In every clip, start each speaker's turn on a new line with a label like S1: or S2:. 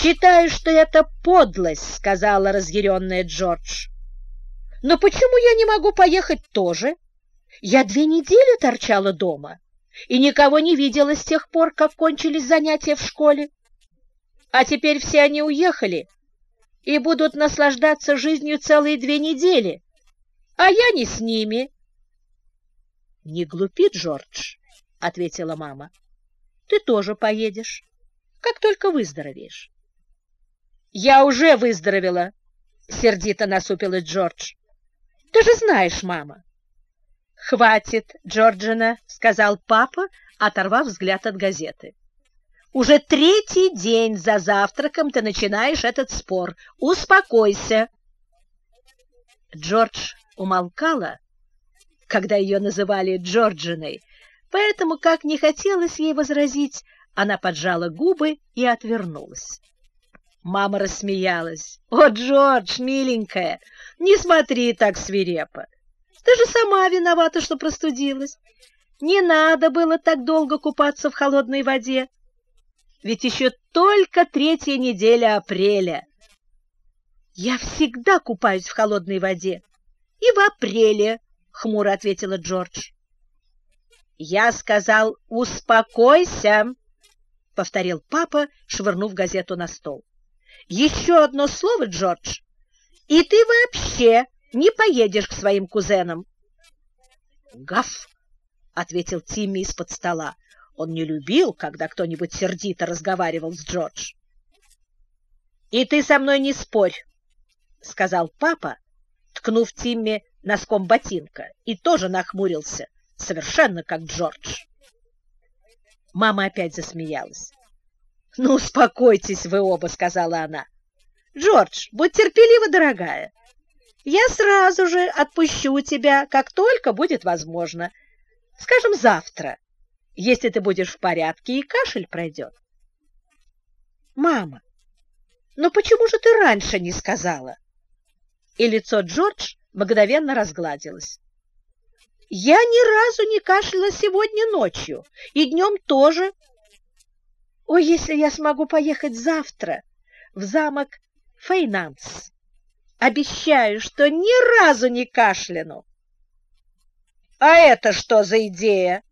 S1: «Считаю, что это подлость», — сказала разъяренная Джордж. «Но почему я не могу поехать тоже? Я две недели торчала дома и никого не видела с тех пор, как кончились занятия в школе. А теперь все они уехали и будут наслаждаться жизнью целые две недели, а я не с ними». «Не глупи, Джордж», — ответила мама. «Ты тоже поедешь, как только выздоровеешь». «Я уже выздоровела!» — сердито насупилась Джордж. «Ты же знаешь, мама!» «Хватит, Джорджина!» — сказал папа, оторвав взгляд от газеты. «Уже третий день за завтраком ты начинаешь этот спор. Успокойся!» Джордж умолкала, когда ее называли Джорджиной, поэтому, как не хотелось ей возразить, она поджала губы и отвернулась. Мама рассмеялась. «О, Джордж, миленькая, не смотри так свирепо. Ты же сама виновата, что простудилась. Не надо было так долго купаться в холодной воде. Ведь еще только третья неделя апреля. Я всегда купаюсь в холодной воде. И в апреле, — хмуро ответила Джордж. Я сказал, успокойся, — повторил папа, швырнув газету на стол. Еще одно слово, Джордж, и ты вообще не поедешь к своим кузенам. Гав, ответил Тимми из-под стола. Он не любил, когда кто-нибудь сердито разговаривал с Джордж. И ты со мной не спорь, сказал папа, ткнув Тимми носком ботинка, и тоже нахмурился, совершенно как Джордж. Мама опять засмеялась. «Ну, успокойтесь вы оба», — сказала она. «Джордж, будь терпелива, дорогая. Я сразу же отпущу тебя, как только будет возможно. Скажем, завтра, если ты будешь в порядке и кашель пройдет». «Мама, но почему же ты раньше не сказала?» И лицо Джордж мгновенно разгладилось. «Я ни разу не кашляла сегодня ночью, и днем тоже». Ой, если я смогу поехать завтра в замок Фейнанс. Обещаю, что ни разу не кашляну. — А это что за идея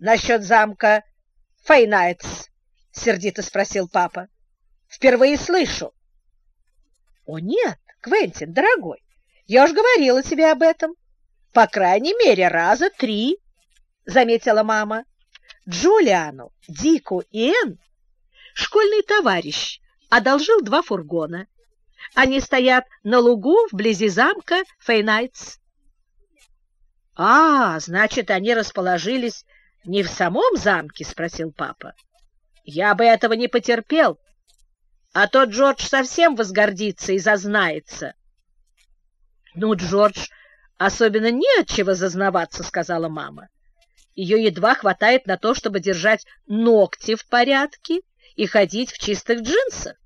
S1: насчет замка Фейнайтс? — сердито спросил папа. — Впервые слышу. — О, нет, Квентин, дорогой, я уж говорила тебе об этом. По крайней мере, раза три, — заметила мама. Джулиану, Дику и Энн школьный товарищ одолжил два фургона. Они стоят на лугу вблизи замка Фейнайтс. — А, значит, они расположились не в самом замке? — спросил папа. — Я бы этого не потерпел, а то Джордж совсем возгордится и зазнается. — Ну, Джордж, особенно не от чего зазнаваться, — сказала мама. Ее едва хватает на то, чтобы держать ногти в порядке и ходить в чистых джинсах.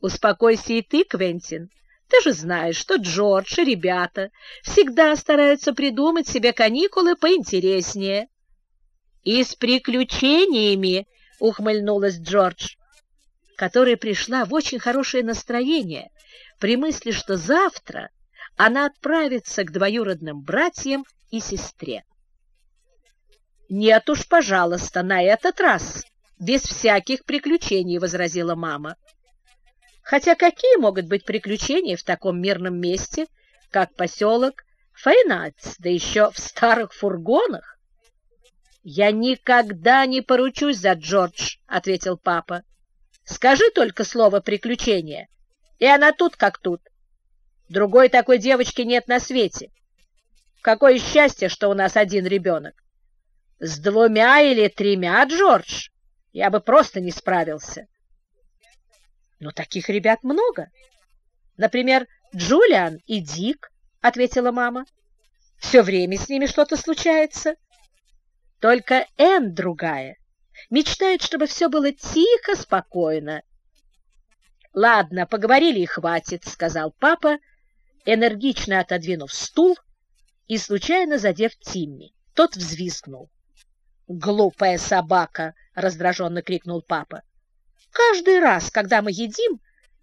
S1: Успокойся и ты, Квентин. Ты же знаешь, что Джордж и ребята всегда стараются придумать себе каникулы поинтереснее. И с приключениями, ухмыльнулась Джордж, которая пришла в очень хорошее настроение при мысли, что завтра она отправится к двоюродным братьям и сестре. «Нет уж, пожалуйста, на этот раз, без всяких приключений», — возразила мама. «Хотя какие могут быть приключения в таком мирном месте, как поселок Фейнац, да еще в старых фургонах?» «Я никогда не поручусь за Джордж», — ответил папа. «Скажи только слово «приключение», и она тут как тут. Другой такой девочки нет на свете. Какое счастье, что у нас один ребенок. С двумя или тремя, Джордж, я бы просто не справился. Но таких ребят много. Например, Джулиан и Дик, — ответила мама. Все время с ними что-то случается. Только Энн другая. Мечтает, чтобы все было тихо, спокойно. «Ладно, поговорили и хватит», — сказал папа, энергично отодвинув стул и случайно задев Тимми. Тот взвизгнул. «Глупая собака!» — раздраженно крикнул папа. Каждый раз, когда мы едим,